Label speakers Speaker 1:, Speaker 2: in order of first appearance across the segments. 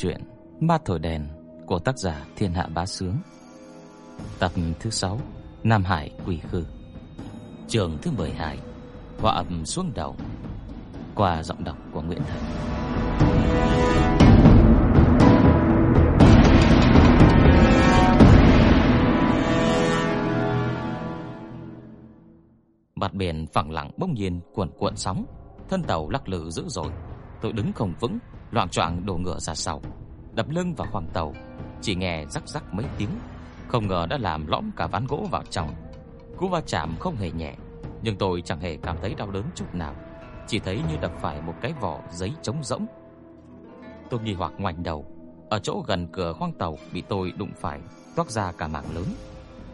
Speaker 1: truyện chuyện Ma Thổi Đèn của tác giả Thiên Hạ Bá Sướng. Tập thứ 6 Nam Hải Quỷ Khư. Trường thứ 12 Họa ẩm xuống đầu, Qua giọng đọc của Nguyễn Thành. Mặt biển phẳng lặng bỗng nhiên cuộn cuộn sóng, Thân tàu lắc lư dữ dội, Tôi đứng không vững Loạn choạng đổ ngựa ra sau, Đập lưng vào khoang tàu, Chỉ nghe rắc rắc mấy tiếng, Không ngờ đã làm lõm cả ván gỗ vào trong. Cú va chạm không hề nhẹ, Nhưng tôi chẳng hề cảm thấy đau đớn chút nào, Chỉ thấy như đập phải một cái vỏ giấy trống rỗng. Tôi nghi hoặc ngoảnh đầu, Ở chỗ gần cửa khoang tàu Bị tôi đụng phải, Toát ra cả mảng lớn.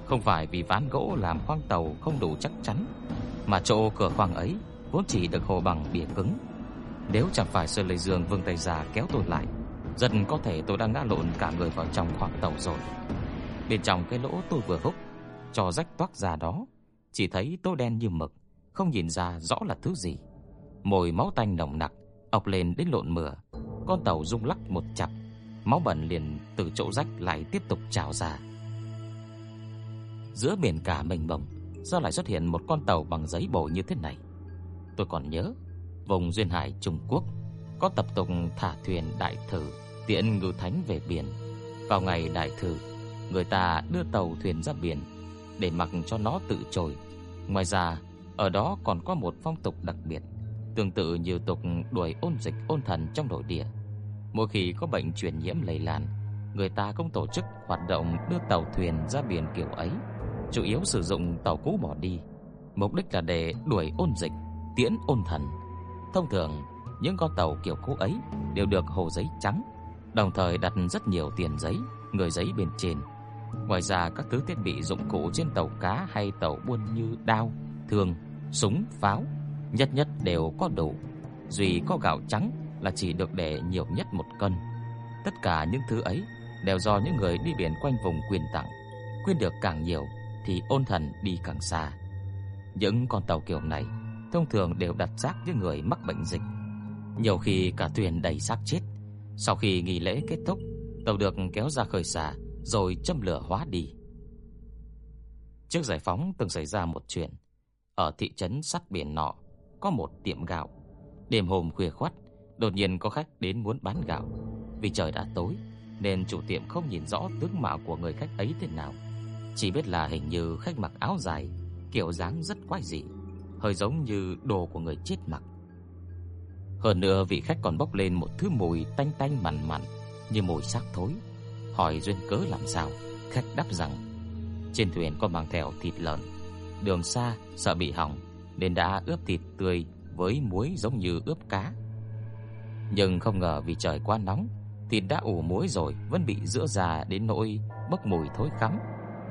Speaker 1: Không phải vì ván gỗ làm khoang tàu không đủ chắc chắn, Mà chỗ cửa khoang ấy Vốn chỉ được hồ bằng bìa cứng nếu chẳng phải Sơn Lê Dương vươn tay ra kéo tôi lại, rất có thể tôi đang ngã lộn cả người vào trong khoang tàu rồi. Bên trong cái lỗ tôi vừa húc, cho rách toát ra đó, chỉ thấy tô đen như mực, không nhìn ra rõ là thứ gì. Mùi máu tanh nồng nặc ọc lên đến lộn mửa, con tàu rung lắc một chập, máu bẩn liền từ chỗ rách lại tiếp tục trào ra. Giữa biển cả mênh mông, sao lại xuất hiện một con tàu bằng giấy bồ như thế này? Tôi còn nhớ vùng duyên hải Trung Quốc có tập tục thả thuyền đại thử tiễn ngư thánh về biển. Vào ngày đại thử, người ta đưa tàu thuyền ra biển để mặc cho nó tự trôi. Ngoài ra, ở đó còn có một phong tục đặc biệt, tương tự như tục đuổi ôn dịch ôn thần trong nội địa. Mỗi khi có bệnh truyền nhiễm lây lan, người ta cũng tổ chức hoạt động đưa tàu thuyền ra biển kiểu ấy, chủ yếu sử dụng tàu cũ bỏ đi, mục đích là để đuổi ôn dịch, tiễn ôn thần. Thông thường, những con tàu kiểu cũ ấy đều được hồ giấy trắng, đồng thời đặt rất nhiều tiền giấy, người giấy bên trên. Ngoài ra các thứ thiết bị dụng cụ trên tàu cá hay tàu buôn như đao, thương, súng, pháo, nhất nhất đều có đủ. Duy có gạo trắng là chỉ được để nhiều nhất một cân. Tất cả những thứ ấy đều do những người đi biển quanh vùng quyền tặng. Quyên được càng nhiều thì ôn thần đi càng xa. Những con tàu kiểu này thông thường đều đặt xác những người mắc bệnh dịch. Nhiều khi cả thuyền đầy xác chết. Sau khi nghỉ lễ kết thúc, tàu được kéo ra khơi xa rồi châm lửa hóa đi. Trước giải phóng từng xảy ra một chuyện. Ở thị trấn sát biển nọ có một tiệm gạo. Đêm hôm khuya khoắt, đột nhiên có khách đến muốn bán gạo. Vì trời đã tối nên chủ tiệm không nhìn rõ tướng mạo của người khách ấy thế nào. Chỉ biết là hình như khách mặc áo dài, kiểu dáng rất quái dị hơi giống như đồ của người chết mặc. Hơn nữa vị khách còn bốc lên một thứ mùi tanh tanh mặn mặn như mùi xác thối. Hỏi duyên cớ làm sao, khách đáp rằng trên thuyền có mang theo thịt lợn, đường xa sợ bị hỏng nên đã ướp thịt tươi với muối giống như ướp cá. Nhưng không ngờ vì trời quá nóng, thịt đã ủ muối rồi vẫn bị rữa già đến nỗi bốc mùi thối khắm.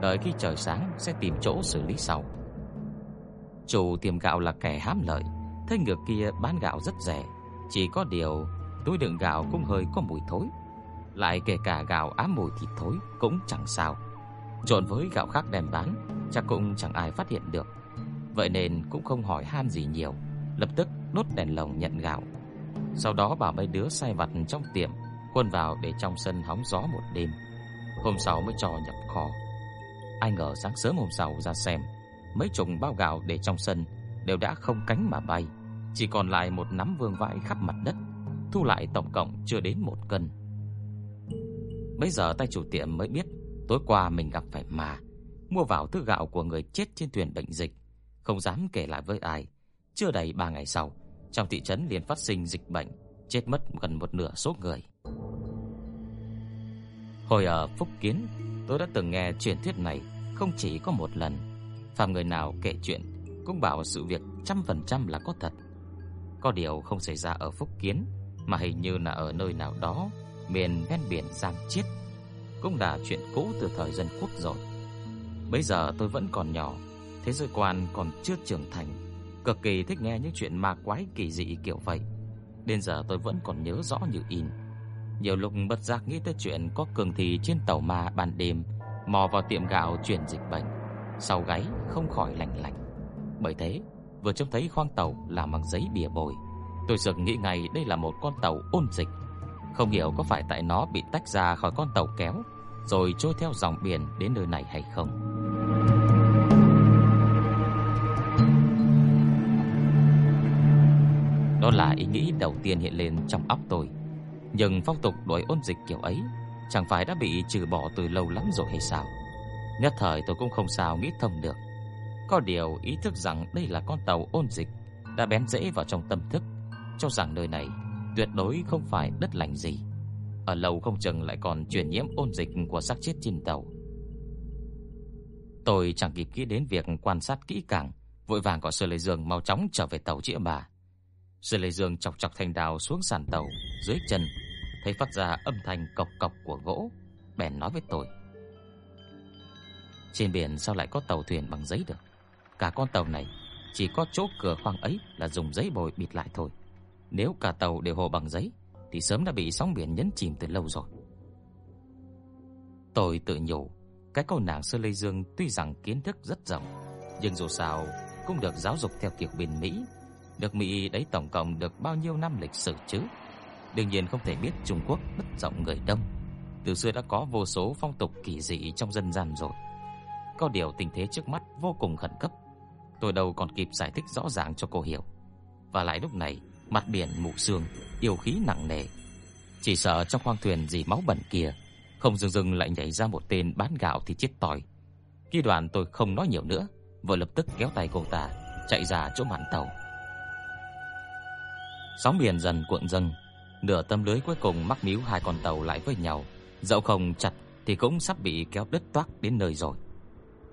Speaker 1: Đợi khi trời sáng sẽ tìm chỗ xử lý sau. Chủ tiệm gạo là kẻ hám lợi, thấy ngược kia bán gạo rất rẻ, chỉ có điều túi đựng gạo cũng hơi có mùi thối. Lại kể cả gạo ám mùi thịt thối cũng chẳng sao. Trộn với gạo khác đem bán, chắc cũng chẳng ai phát hiện được. Vậy nên cũng không hỏi han gì nhiều, lập tức đốt đèn lồng nhận gạo. Sau đó bảo mấy đứa sai vặt trong tiệm quân vào để trong sân hóng gió một đêm. Hôm sau mới cho nhập kho. Ai ngờ sáng sớm hôm sau ra xem, mấy chục bao gạo để trong sân đều đã không cánh mà bay, chỉ còn lại một nắm vương vãi khắp mặt đất, thu lại tổng cộng chưa đến một cân. Bây giờ tay chủ tiệm mới biết tối qua mình gặp phải mà mua vào thứ gạo của người chết trên thuyền bệnh dịch, không dám kể lại với ai. Chưa đầy 3 ngày sau, trong thị trấn liền phát sinh dịch bệnh, chết mất gần một nửa số người. Hồi ở Phúc Kiến, tôi đã từng nghe truyền thuyết này không chỉ có một lần phàm người nào kể chuyện cũng bảo sự việc trăm phần trăm là có thật. Có điều không xảy ra ở Phúc Kiến mà hình như là ở nơi nào đó miền ven biển Giang Chiết. Cũng là chuyện cũ từ thời dân quốc rồi. Bây giờ tôi vẫn còn nhỏ, thế giới quan còn chưa trưởng thành, cực kỳ thích nghe những chuyện ma quái kỳ dị kiểu vậy. Đến giờ tôi vẫn còn nhớ rõ như in. Nhiều lúc bất giác nghĩ tới chuyện có cường thì trên tàu ma ban đêm mò vào tiệm gạo chuyển dịch bệnh sau gáy không khỏi lạnh lạnh. Bởi thế, vừa trông thấy khoang tàu làm bằng giấy bìa bồi, tôi chợt nghĩ ngay đây là một con tàu ôn dịch. Không hiểu có phải tại nó bị tách ra khỏi con tàu kéo rồi trôi theo dòng biển đến nơi này hay không. Đó là ý nghĩ đầu tiên hiện lên trong óc tôi. Nhưng phong tục đuổi ôn dịch kiểu ấy chẳng phải đã bị trừ bỏ từ lâu lắm rồi hay sao? Nhất thời tôi cũng không sao nghĩ thông được. Có điều ý thức rằng đây là con tàu ôn dịch đã bén rễ vào trong tâm thức, cho rằng nơi này tuyệt đối không phải đất lành gì. Ở lâu không chừng lại còn truyền nhiễm ôn dịch của xác chết trên tàu. Tôi chẳng kịp nghĩ đến việc quan sát kỹ càng, vội vàng gọi Sơ lê Dương mau chóng trở về tàu chữa bà. Sơ lê Dương chọc chọc thanh đào xuống sàn tàu, dưới chân thấy phát ra âm thanh cộc cộc của gỗ, bèn nói với tôi: "Trên biển sao lại có tàu thuyền bằng giấy được? Cả con tàu này chỉ có chỗ cửa khoang ấy là dùng giấy bồi bịt lại thôi. Nếu cả tàu đều hồ bằng giấy thì sớm đã bị sóng biển nhấn chìm từ lâu rồi." Tôi tự nhủ, cái cô nàng Sơ Lê Dương tuy rằng kiến thức rất rộng, nhưng dù sao cũng được giáo dục theo kiểu bên Mỹ. Được Mỹ đấy tổng cộng được bao nhiêu năm lịch sử chứ? Đương nhiên không thể biết Trung Quốc đất rộng người đông, từ xưa đã có vô số phong tục kỳ dị trong dân gian rồi. Có điều tình thế trước mắt vô cùng khẩn cấp, tôi đâu còn kịp giải thích rõ ràng cho cô hiểu. Và lại lúc này, mặt biển mù sương, yêu khí nặng nề. Chỉ sợ trong khoang thuyền gì máu bẩn kia, không dừng dừng lại nhảy ra một tên bán gạo thì chết tỏi. Khi đoàn tôi không nói nhiều nữa, vừa lập tức kéo tay cô ta chạy ra chỗ mạn tàu. Sóng biển dần cuộn dâng, nửa tâm lưới cuối cùng mắc míu hai con tàu lại với nhau, dẫu không chặt thì cũng sắp bị kéo đứt toác đến nơi rồi.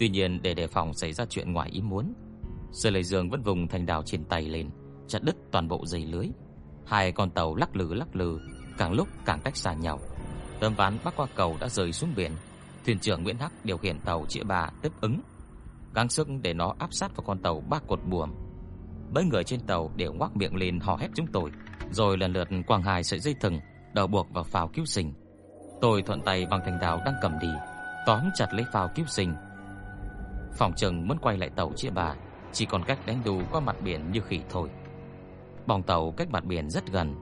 Speaker 1: Tuy nhiên để đề phòng xảy ra chuyện ngoài ý muốn, Sơ Lệ Dương vẫn vùng thanh đào trên tay lên, chặt đứt toàn bộ dây lưới. Hai con tàu lắc lư lắc lư, càng lúc càng cách xa nhau. Tấm ván bắc qua cầu đã rơi xuống biển. Thuyền trưởng Nguyễn Hắc điều khiển tàu chĩa bà tiếp ứng, gắng sức để nó áp sát vào con tàu ba cột buồm. Mấy người trên tàu đều ngoác miệng lên hò hét chúng tôi, rồi lần lượt quàng hai sợi dây thừng đầu buộc vào phao cứu sinh. Tôi thuận tay bằng thành đào đang cầm đi, tóm chặt lấy phao cứu sinh. Phòng trừng muốn quay lại tàu chia bà, chỉ còn cách đánh đu qua mặt biển như khỉ thôi. Bong tàu cách mặt biển rất gần,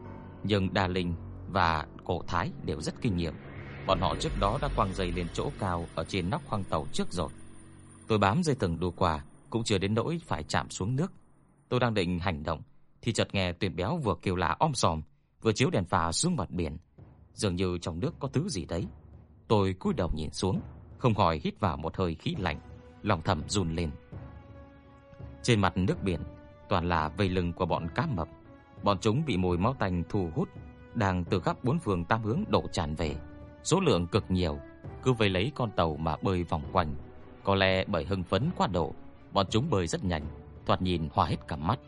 Speaker 1: nhưng Đà Linh và Cổ Thái đều rất kinh nghiệm. Bọn họ trước đó đã quăng dây lên chỗ cao ở trên nóc khoang tàu trước rồi. Tôi bám dây từng đu qua, cũng chưa đến nỗi phải chạm xuống nước. Tôi đang định hành động thì chợt nghe Tuyển Béo vừa kêu la om sòm, vừa chiếu đèn pha xuống mặt biển. Dường như trong nước có thứ gì đấy. Tôi cúi đầu nhìn xuống, không khỏi hít vào một hơi khí lạnh, lòng thầm run lên. Trên mặt nước biển toàn là vây lưng của bọn cá mập. Bọn chúng bị mùi máu tanh thu hút, đang từ khắp bốn phương tám hướng đổ tràn về. Số lượng cực nhiều, cứ vây lấy con tàu mà bơi vòng quanh. Có lẽ bởi hưng phấn quá độ, bọn chúng bơi rất nhanh, thoạt nhìn hoa hết cả mắt.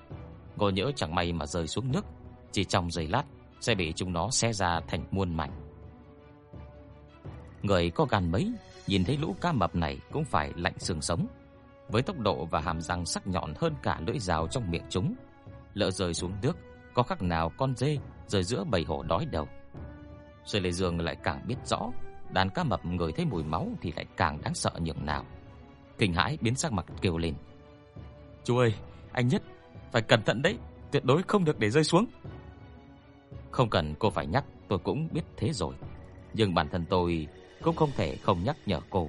Speaker 1: Ngồi nhỡ chẳng may mà rơi xuống nước, chỉ trong giây lát sẽ bị chúng nó xé ra thành muôn mảnh. Người có gan mấy, nhìn thấy lũ cá mập này cũng phải lạnh xương sống. Với tốc độ và hàm răng sắc nhọn hơn cả lưỡi dao trong miệng chúng, lỡ rơi xuống nước, có khác nào con dê rơi giữa bầy hổ đói đầu. Rồi Lê Dương lại càng biết rõ, đàn cá mập người thấy mùi máu thì lại càng đáng sợ nhường nào. Kinh hãi biến sắc mặt kêu lên. "Chú ơi, anh nhất phải cẩn thận đấy, tuyệt đối không được để rơi xuống." Không cần cô phải nhắc, tôi cũng biết thế rồi. Nhưng bản thân tôi cũng không thể không nhắc nhở cô.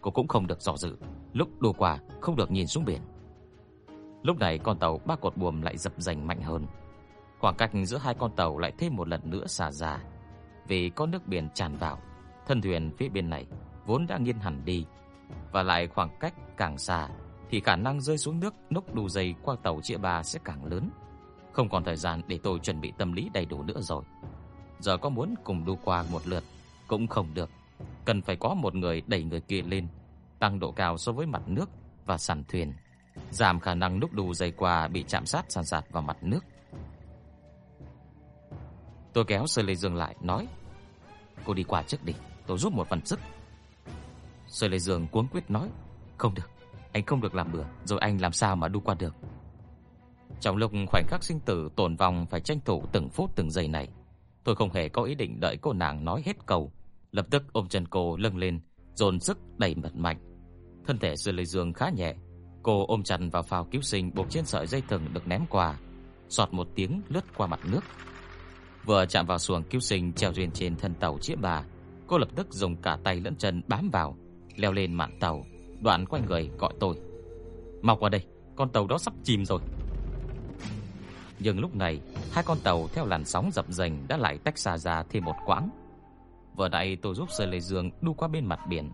Speaker 1: Cô cũng không được dò dự, lúc đua qua không được nhìn xuống biển. Lúc này con tàu ba cột buồm lại dập dành mạnh hơn. Khoảng cách giữa hai con tàu lại thêm một lần nữa xả ra. Vì có nước biển tràn vào, thân thuyền phía bên này vốn đã nghiêng hẳn đi, và lại khoảng cách càng xa thì khả năng rơi xuống nước nốc đủ dày qua tàu chia ba sẽ càng lớn. Không còn thời gian để tôi chuẩn bị tâm lý đầy đủ nữa rồi. Giờ có muốn cùng đu qua một lượt cũng không được, cần phải có một người đẩy người kia lên, tăng độ cao so với mặt nước và sàn thuyền, giảm khả năng lúc đù dày qua bị chạm sát sàn sạt vào mặt nước. Tôi kéo Sơ Lê Dương lại nói: "Cô đi qua trước đi, tôi giúp một phần sức." Sơ Lê Dương cuống quyết nói: "Không được, anh không được làm bừa, rồi anh làm sao mà đu qua được?" Trong lúc khoảnh khắc sinh tử tồn vong phải tranh thủ từng phút từng giây này, tôi không hề có ý định đợi cô nàng nói hết câu, lập tức ôm chân cô lưng lên, dồn sức đẩy mật mạnh. Thân thể dưới Lê giường khá nhẹ, cô ôm chặt vào phao cứu sinh buộc trên sợi dây thừng được ném qua, xoạt một tiếng lướt qua mặt nước. Vừa chạm vào xuồng cứu sinh treo duyên trên thân tàu chĩa bà, cô lập tức dùng cả tay lẫn chân bám vào, leo lên mạn tàu, đoạn quanh người gọi tôi. "Mau qua đây, con tàu đó sắp chìm rồi." Nhưng lúc này, hai con tàu theo làn sóng dập dềnh đã lại tách xa ra thêm một quãng. Vừa nãy tôi giúp Sơ Lê Dương đu qua bên mặt biển,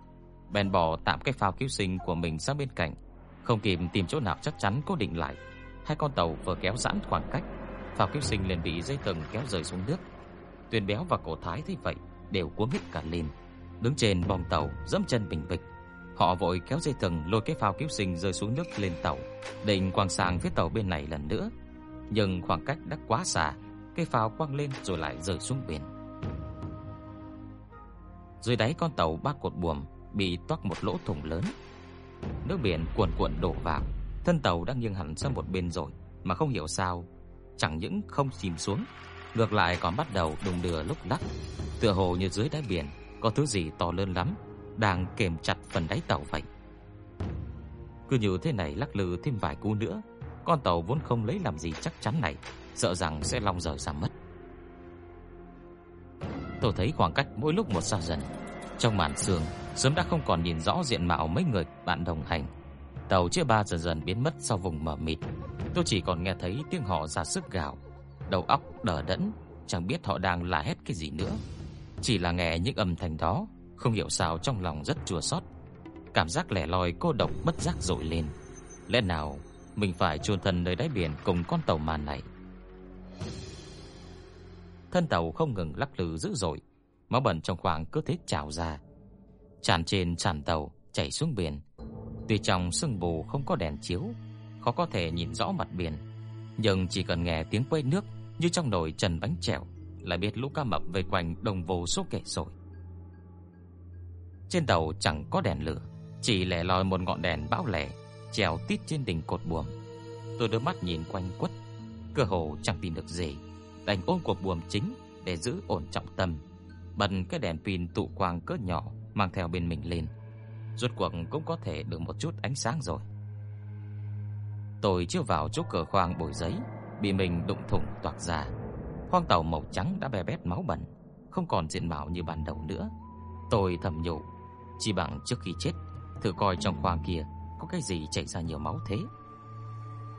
Speaker 1: bèn bỏ tạm cái phao cứu sinh của mình sang bên cạnh, không kịp tìm chỗ nào chắc chắn cố định lại. Hai con tàu vừa kéo giãn khoảng cách, phao cứu sinh liền bị dây thừng kéo rời xuống nước. Tuyền Béo và Cổ Thái thấy vậy, đều cuống hết cả lên, đứng trên bong tàu dẫm chân bình bịch. Họ vội kéo dây thừng lôi cái phao cứu sinh rơi xuống nước lên tàu, định quăng sang phía tàu bên này lần nữa. Nhưng khoảng cách đã quá xa, cái phao quăng lên rồi lại rơi xuống biển. Dưới đáy con tàu ba cột buồm bị toác một lỗ thủng lớn. Nước biển cuồn cuộn đổ vào, thân tàu đang nghiêng hẳn sang một bên rồi, mà không hiểu sao, chẳng những không chìm xuống, ngược lại còn bắt đầu đung đưa lúc lắc, tựa hồ như dưới đáy biển có thứ gì to lớn lắm đang kềm chặt phần đáy tàu vậy. Cứ như thế này lắc lư thêm vài cú nữa, con tàu vốn không lấy làm gì chắc chắn này, sợ rằng sẽ long rời ra mất. Tôi thấy khoảng cách mỗi lúc một xa dần. Trong màn sương, sớm đã không còn nhìn rõ diện mạo mấy người bạn đồng hành. Tàu chia ba dần dần biến mất sau vùng mờ mịt. Tôi chỉ còn nghe thấy tiếng họ ra sức gào, đầu óc đờ đẫn, chẳng biết họ đang la hét cái gì nữa. Chỉ là nghe những âm thanh đó, không hiểu sao trong lòng rất chua xót. Cảm giác lẻ loi cô độc bất giác dội lên. Lẽ nào mình phải chôn thân nơi đáy biển cùng con tàu màn này? Thân tàu không ngừng lắc lư dữ dội, máu bẩn trong khoang cứ thế trào ra, tràn trên tràn tàu chảy xuống biển. Tuy trong sương mù không có đèn chiếu, khó có thể nhìn rõ mặt biển, nhưng chỉ cần nghe tiếng quấy nước như trong nồi trần bánh chèo là biết lũ cá mập vây quanh đồng vô số kể rồi. Trên tàu chẳng có đèn lửa, chỉ lẻ loi một ngọn đèn bão lẻ treo tít trên đỉnh cột buồm. Tôi đưa mắt nhìn quanh quất, cơ hồ chẳng tìm được gì đành ôm cuộc buồm chính để giữ ổn trọng tâm, bật cái đèn pin tụ quang cỡ nhỏ mang theo bên mình lên. Rốt cuộc cũng có thể được một chút ánh sáng rồi. Tôi chiếu vào chỗ cửa khoang bồi giấy, bị mình đụng thủng toạc ra. Khoang tàu màu trắng đã bè bét máu bẩn, không còn diện mạo như ban đầu nữa. Tôi thầm nhủ, chỉ bằng trước khi chết, thử coi trong khoang kia có cái gì chảy ra nhiều máu thế.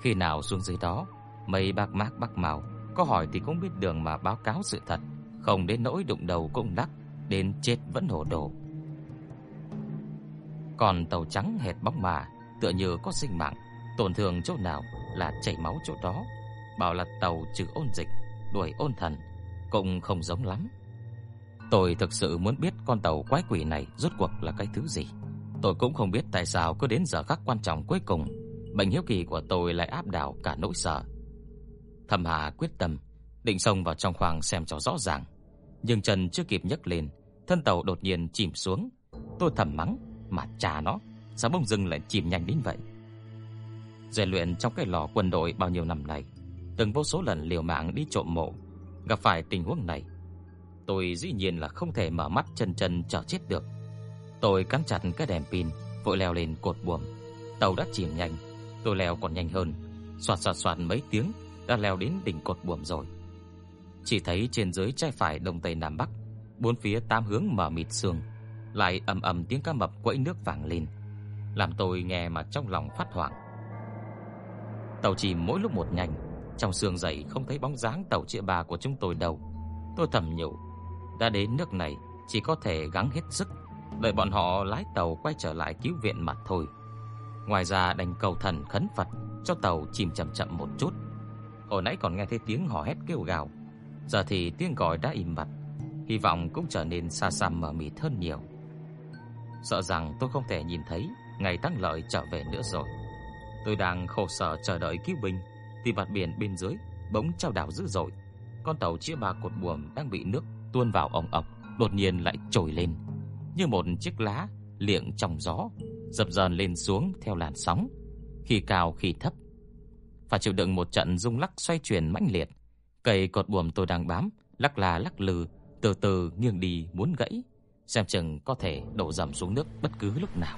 Speaker 1: Khi nào xuống dưới đó, mây bạc mác bắc màu có hỏi thì cũng biết đường mà báo cáo sự thật, không đến nỗi đụng đầu cũng đắc, đến chết vẫn hổ đồ. Còn tàu trắng hệt bóng mà, tựa như có sinh mạng, tổn thương chỗ nào là chảy máu chỗ đó. Bảo là tàu trừ ôn dịch, đuổi ôn thần, cũng không giống lắm. Tôi thực sự muốn biết con tàu quái quỷ này rốt cuộc là cái thứ gì. Tôi cũng không biết tại sao cứ đến giờ khắc quan trọng cuối cùng, bệnh hiếu kỳ của tôi lại áp đảo cả nỗi sợ. Thẩm Hà quyết tâm định xông vào trong khoang xem cho rõ ràng, nhưng chân chưa kịp nhấc lên, thân tàu đột nhiên chìm xuống. Tôi thầm mắng, mà cha nó, sao bỗng dưng lại chìm nhanh đến vậy? Rèn luyện trong cái lò quân đội bao nhiêu năm nay, từng vô số lần liều mạng đi trộm mộ, gặp phải tình huống này, tôi dĩ nhiên là không thể mở mắt chân chân chờ chết được. Tôi cắn chặt cái đèn pin, vội leo lên cột buồm. Tàu đã chìm nhanh, tôi leo còn nhanh hơn, xoạt xoạt xoạt mấy tiếng đã leo đến đỉnh cột buồm rồi. Chỉ thấy trên dưới trái phải đông tây nam bắc, bốn phía tám hướng mở mịt sương, lại ầm ầm tiếng cá mập quẫy nước vàng lên, làm tôi nghe mà trong lòng phát hoảng. Tàu chìm mỗi lúc một nhanh, trong sương dày không thấy bóng dáng tàu chĩa bà của chúng tôi đâu. Tôi thầm nhủ, đã đến nước này chỉ có thể gắng hết sức đợi bọn họ lái tàu quay trở lại cứu viện mà thôi. Ngoài ra đành cầu thần khấn Phật cho tàu chìm chậm chậm một chút. Hồi nãy còn nghe thấy tiếng hò hét kêu gào, giờ thì tiếng gọi đã im bặt, hy vọng cũng trở nên xa xăm mờ mịt hơn nhiều. Sợ rằng tôi không thể nhìn thấy ngày tăng lợi trở về nữa rồi. Tôi đang khổ sở chờ đợi cứu binh, thì mặt biển bên dưới bỗng trao đảo dữ dội. Con tàu chia ba cột buồm đang bị nước tuôn vào ống ọc, đột nhiên lại trồi lên, như một chiếc lá liệng trong gió, dập dờn lên xuống theo làn sóng, khi cao khi thấp, phải chịu đựng một trận rung lắc xoay chuyển mãnh liệt. Cây cột buồm tôi đang bám, lắc là lắc lư, từ từ nghiêng đi muốn gãy, xem chừng có thể đổ dầm xuống nước bất cứ lúc nào.